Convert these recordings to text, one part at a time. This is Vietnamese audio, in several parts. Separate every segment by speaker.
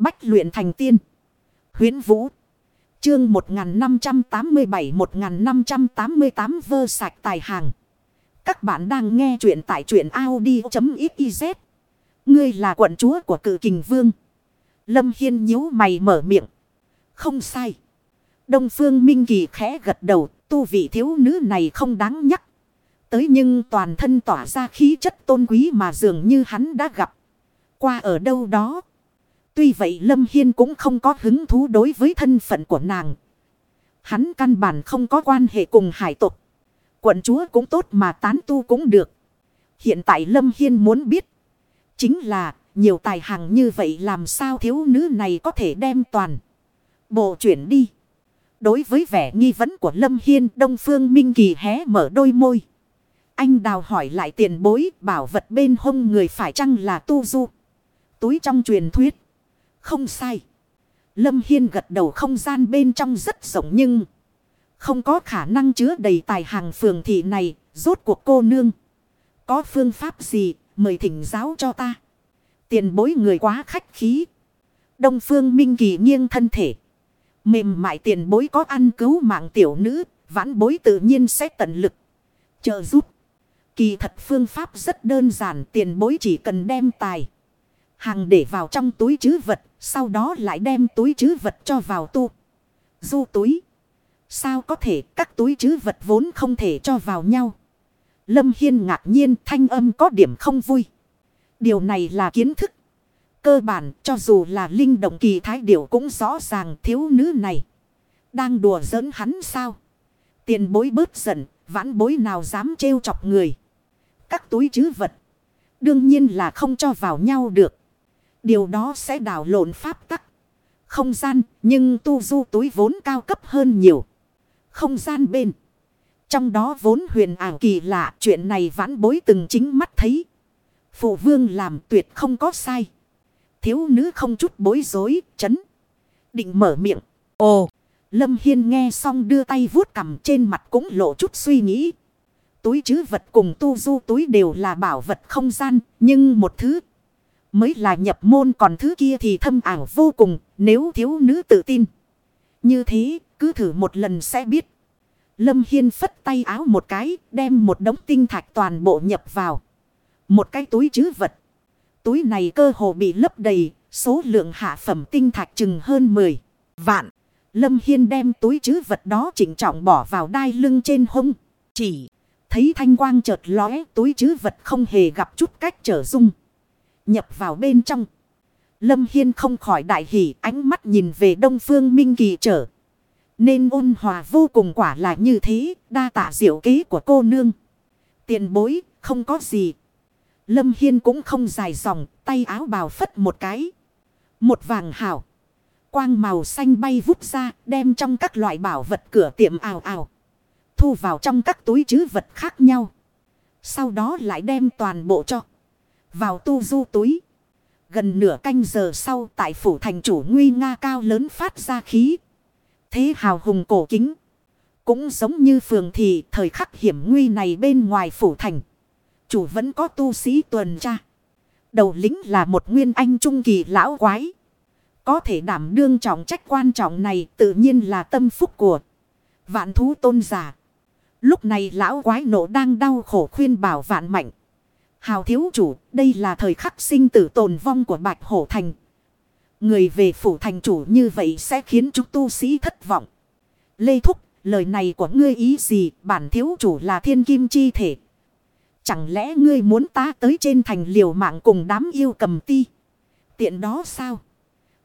Speaker 1: Bách luyện thành tiên. huyễn Vũ. Chương 1587-1588 vơ sạch tài hàng. Các bạn đang nghe truyện tại truyện Audi.xyz. Ngươi là quận chúa của cự kình vương. Lâm Hiên nhíu mày mở miệng. Không sai. Đông Phương Minh Kỳ khẽ gật đầu. Tu vị thiếu nữ này không đáng nhắc. Tới nhưng toàn thân tỏa ra khí chất tôn quý mà dường như hắn đã gặp. Qua ở đâu đó. Tuy vậy Lâm Hiên cũng không có hứng thú đối với thân phận của nàng. Hắn căn bản không có quan hệ cùng hải tộc. Quận chúa cũng tốt mà tán tu cũng được. Hiện tại Lâm Hiên muốn biết. Chính là nhiều tài hàng như vậy làm sao thiếu nữ này có thể đem toàn. Bộ chuyển đi. Đối với vẻ nghi vấn của Lâm Hiên, Đông Phương Minh Kỳ hé mở đôi môi. Anh đào hỏi lại tiền bối bảo vật bên hông người phải chăng là tu du. Túi trong truyền thuyết. Không sai. Lâm Hiên gật đầu không gian bên trong rất rộng nhưng không có khả năng chứa đầy tài hàng phường thị này. Rốt cuộc cô nương. Có phương pháp gì mời thỉnh giáo cho ta. Tiền bối người quá khách khí. Đông phương minh kỳ nghiêng thân thể. Mềm mại tiền bối có ăn cứu mạng tiểu nữ. Vãn bối tự nhiên sẽ tận lực. Trợ giúp. Kỳ thật phương pháp rất đơn giản. Tiền bối chỉ cần đem tài. Hàng để vào trong túi chứ vật. Sau đó lại đem túi chứ vật cho vào tu. Du túi. Sao có thể các túi chứ vật vốn không thể cho vào nhau. Lâm Hiên ngạc nhiên thanh âm có điểm không vui. Điều này là kiến thức. Cơ bản cho dù là linh động kỳ thái điểu cũng rõ ràng thiếu nữ này. Đang đùa giỡn hắn sao. Tiền bối bớt giận, vãn bối nào dám trêu chọc người. Các túi chứ vật. Đương nhiên là không cho vào nhau được. Điều đó sẽ đảo lộn pháp tắc. Không gian, nhưng tu du túi vốn cao cấp hơn nhiều. Không gian bên. Trong đó vốn huyền ảo kỳ lạ, chuyện này vãn bối từng chính mắt thấy. Phụ vương làm tuyệt không có sai. Thiếu nữ không chút bối rối, chấn. Định mở miệng. Ồ, Lâm Hiên nghe xong đưa tay vuốt cầm trên mặt cũng lộ chút suy nghĩ. Túi chứ vật cùng tu du túi đều là bảo vật không gian, nhưng một thứ mới là nhập môn còn thứ kia thì thâm ảo vô cùng nếu thiếu nữ tự tin. Như thế, cứ thử một lần sẽ biết. Lâm Hiên phất tay áo một cái, đem một đống tinh thạch toàn bộ nhập vào. Một cái túi chứ vật. Túi này cơ hồ bị lấp đầy, số lượng hạ phẩm tinh thạch chừng hơn 10 vạn. Lâm Hiên đem túi chứ vật đó chỉnh trọng bỏ vào đai lưng trên hông. Chỉ thấy thanh quang chợt lóe túi chứ vật không hề gặp chút cách trở dung. Nhập vào bên trong. Lâm Hiên không khỏi đại hỉ ánh mắt nhìn về đông phương minh kỳ trở. Nên ôn hòa vô cùng quả là như thế, đa tạ diệu kế của cô nương. Tiền bối, không có gì. Lâm Hiên cũng không dài dòng, tay áo bào phất một cái. Một vàng hảo. Quang màu xanh bay vút ra, đem trong các loại bảo vật cửa tiệm ảo ảo. Thu vào trong các túi chứ vật khác nhau. Sau đó lại đem toàn bộ cho. Vào tu du túi. Gần nửa canh giờ sau tại phủ thành chủ nguy nga cao lớn phát ra khí. Thế hào hùng cổ kính. Cũng giống như phường thị thời khắc hiểm nguy này bên ngoài phủ thành. Chủ vẫn có tu sĩ tuần tra. Đầu lính là một nguyên anh trung kỳ lão quái. Có thể đảm đương trọng trách quan trọng này tự nhiên là tâm phúc của vạn thú tôn giả. Lúc này lão quái nổ đang đau khổ khuyên bảo vạn mạnh. Hào thiếu chủ, đây là thời khắc sinh tử tồn vong của Bạch Hổ Thành. Người về phủ thành chủ như vậy sẽ khiến chúng tu sĩ thất vọng. Lê Thúc, lời này của ngươi ý gì, bản thiếu chủ là thiên kim chi thể. Chẳng lẽ ngươi muốn ta tới trên thành liều mạng cùng đám yêu cầm ti? Tiện đó sao?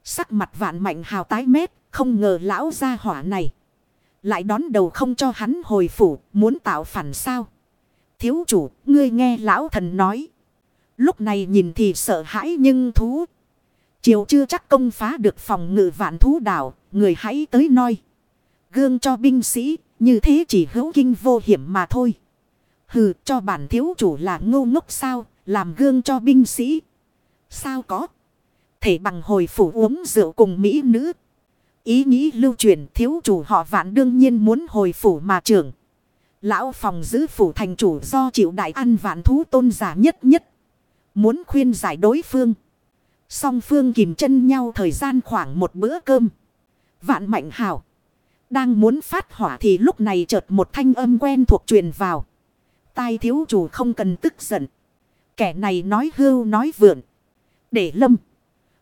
Speaker 1: Sắc mặt vạn mạnh hào tái mét, không ngờ lão gia hỏa này. Lại đón đầu không cho hắn hồi phủ, muốn tạo phản sao? Thiếu chủ, ngươi nghe lão thần nói. Lúc này nhìn thì sợ hãi nhưng thú. Chiều chưa chắc công phá được phòng ngự vạn thú đảo, người hãy tới noi. Gương cho binh sĩ, như thế chỉ hữu kinh vô hiểm mà thôi. Hừ, cho bản thiếu chủ là ngô ngốc sao, làm gương cho binh sĩ. Sao có? Thể bằng hồi phủ uống rượu cùng mỹ nữ. Ý nghĩ lưu truyền thiếu chủ họ vạn đương nhiên muốn hồi phủ mà trưởng. Lão phòng giữ phủ thành chủ do chịu đại ăn vạn thú tôn giả nhất nhất. Muốn khuyên giải đối phương. Song phương kìm chân nhau thời gian khoảng một bữa cơm. Vạn mạnh hào. Đang muốn phát hỏa thì lúc này chợt một thanh âm quen thuộc truyền vào. Tai thiếu chủ không cần tức giận. Kẻ này nói hưu nói vượn. Để lâm.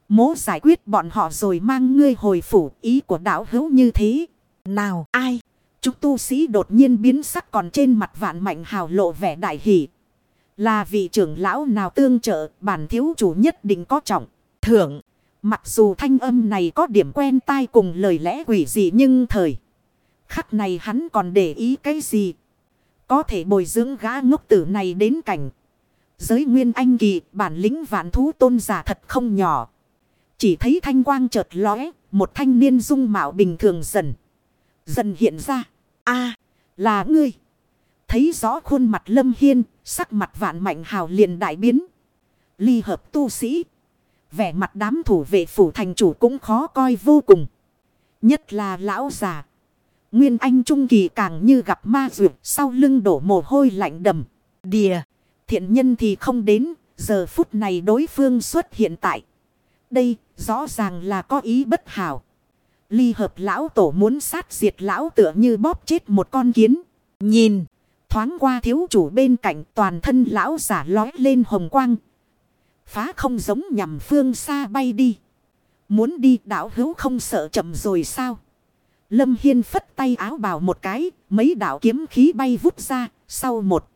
Speaker 1: Mố giải quyết bọn họ rồi mang ngươi hồi phủ ý của đạo hữu như thế. Nào ai? Chúng tu sĩ đột nhiên biến sắc còn trên mặt vạn mạnh hào lộ vẻ đại hỷ. Là vị trưởng lão nào tương trợ, bản thiếu chủ nhất định có trọng. Thưởng. Mặc dù thanh âm này có điểm quen tai cùng lời lẽ quỷ gì nhưng thời. Khắc này hắn còn để ý cái gì. Có thể bồi dưỡng gã ngốc tử này đến cảnh. Giới nguyên anh kỳ, bản lĩnh vạn thú tôn giả thật không nhỏ. Chỉ thấy thanh quang chợt lóe. Một thanh niên dung mạo bình thường dần. Dần hiện ra a là ngươi. Thấy rõ khuôn mặt lâm hiên. Sắc mặt vạn mạnh hào liền đại biến. Ly hợp tu sĩ. Vẻ mặt đám thủ vệ phủ thành chủ cũng khó coi vô cùng. Nhất là lão già. Nguyên Anh Trung Kỳ càng như gặp ma dược, sau lưng đổ mồ hôi lạnh đầm. Đìa. Thiện nhân thì không đến. Giờ phút này đối phương xuất hiện tại. Đây, rõ ràng là có ý bất hảo. Ly hợp lão tổ muốn sát diệt lão tựa như bóp chết một con kiến. Nhìn. Thoáng qua thiếu chủ bên cạnh toàn thân lão giả lói lên hồng quang. Phá không giống nhằm phương xa bay đi. Muốn đi đảo hữu không sợ chậm rồi sao? Lâm Hiên phất tay áo bào một cái, mấy đạo kiếm khí bay vút ra, sau một.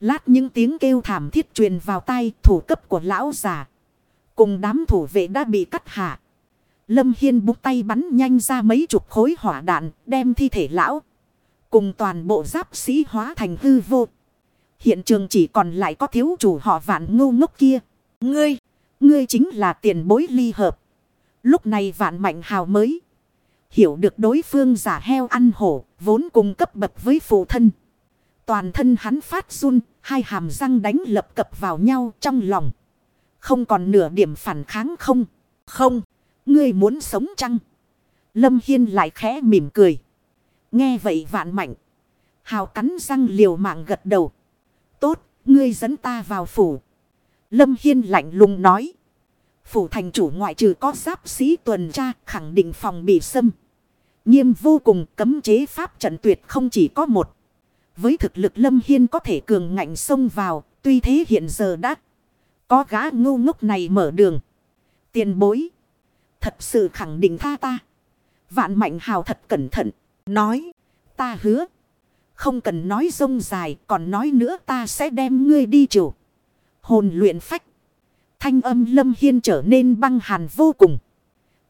Speaker 1: Lát những tiếng kêu thảm thiết truyền vào tay thủ cấp của lão già. Cùng đám thủ vệ đã bị cắt hạ. Lâm Hiên bút tay bắn nhanh ra mấy chục khối hỏa đạn, đem thi thể lão. Cùng toàn bộ giáp sĩ hóa thành hư vô. Hiện trường chỉ còn lại có thiếu chủ họ vạn ngu ngốc kia. Ngươi, ngươi chính là tiền bối ly hợp. Lúc này vạn mạnh hào mới. Hiểu được đối phương giả heo ăn hổ, vốn cùng cấp bậc với phụ thân. Toàn thân hắn phát run, hai hàm răng đánh lập cập vào nhau trong lòng. Không còn nửa điểm phản kháng không. Không, ngươi muốn sống chăng? Lâm Hiên lại khẽ mỉm cười. Nghe vậy vạn mạnh. Hào cắn răng liều mạng gật đầu. Tốt, ngươi dẫn ta vào phủ. Lâm Hiên lạnh lùng nói. Phủ thành chủ ngoại trừ có giáp sĩ tuần tra khẳng định phòng bị xâm. Nghiêm vô cùng cấm chế pháp trận tuyệt không chỉ có một. Với thực lực Lâm Hiên có thể cường ngạnh xông vào. Tuy thế hiện giờ đã có gã ngu ngốc này mở đường. Tiền bối. Thật sự khẳng định tha ta. Vạn mạnh hào thật cẩn thận. Nói. Ta hứa. Không cần nói rông dài. Còn nói nữa ta sẽ đem ngươi đi chủ. Hồn luyện phách. Thanh âm lâm hiên trở nên băng hàn vô cùng.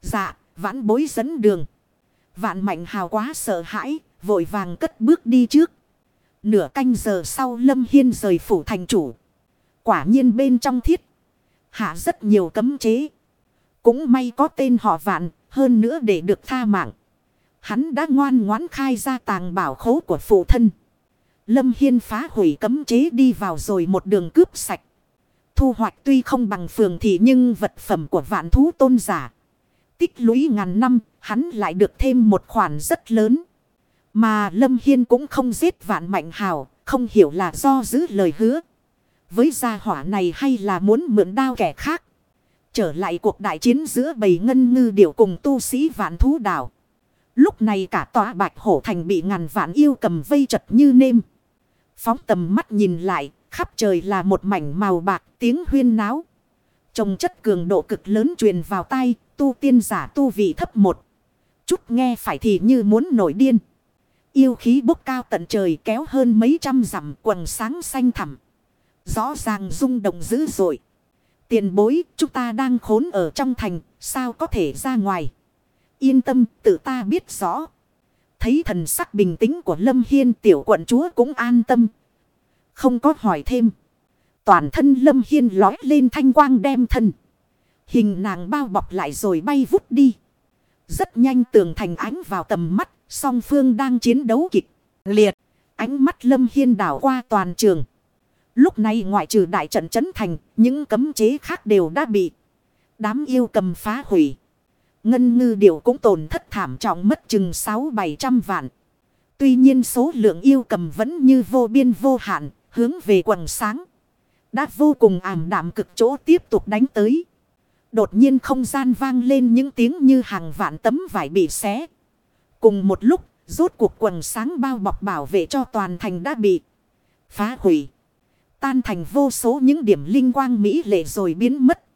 Speaker 1: Dạ, vãn bối dẫn đường. Vạn mạnh hào quá sợ hãi, vội vàng cất bước đi trước. Nửa canh giờ sau lâm hiên rời phủ thành chủ. Quả nhiên bên trong thiết. Hạ rất nhiều cấm chế. Cũng may có tên họ vạn, hơn nữa để được tha mạng. Hắn đã ngoan ngoãn khai ra tàng bảo khố của phụ thân. Lâm Hiên phá hủy cấm chế đi vào rồi một đường cướp sạch. Thu hoạch tuy không bằng phường thì nhưng vật phẩm của vạn thú tôn giả. Tích lũy ngàn năm, hắn lại được thêm một khoản rất lớn. Mà Lâm Hiên cũng không giết vạn mạnh hào, không hiểu là do giữ lời hứa. Với gia hỏa này hay là muốn mượn đao kẻ khác. Trở lại cuộc đại chiến giữa bầy ngân ngư điểu cùng tu sĩ vạn thú đảo. Lúc này cả tòa bạch hổ thành bị ngàn vạn yêu cầm vây chật như nêm. Phóng tầm mắt nhìn lại, Khắp trời là một mảnh màu bạc tiếng huyên náo. Trông chất cường độ cực lớn truyền vào tay, tu tiên giả tu vị thấp một. Chút nghe phải thì như muốn nổi điên. Yêu khí bốc cao tận trời kéo hơn mấy trăm dặm quần sáng xanh thẳm. Rõ ràng rung động dữ dội. Tiền bối, chúng ta đang khốn ở trong thành, sao có thể ra ngoài. Yên tâm, tự ta biết rõ. Thấy thần sắc bình tĩnh của Lâm Hiên tiểu quận chúa cũng an tâm, không có hỏi thêm. Toàn thân lâm hiên lói lên thanh quang đem thân. Hình nàng bao bọc lại rồi bay vút đi. Rất nhanh tường thành ánh vào tầm mắt. Song phương đang chiến đấu kịch. Liệt. Ánh mắt lâm hiên đảo qua toàn trường. Lúc này ngoại trừ đại trận chấn thành, những cấm chế khác đều đã bị đám yêu cầm phá hủy. Ngân ngư điều cũng tổn thất thảm trọng mất chừng 6-700 vạn. Tuy nhiên số lượng yêu cầm vẫn như vô biên vô hạn, hướng về quần sáng. Đã vô cùng ảm đạm cực chỗ tiếp tục đánh tới. Đột nhiên không gian vang lên những tiếng như hàng vạn tấm vải bị xé. Cùng một lúc, rốt cuộc quần sáng bao bọc bảo vệ cho toàn thành đã bị phá hủy tan thành vô số những điểm linh quang mỹ lệ rồi biến mất.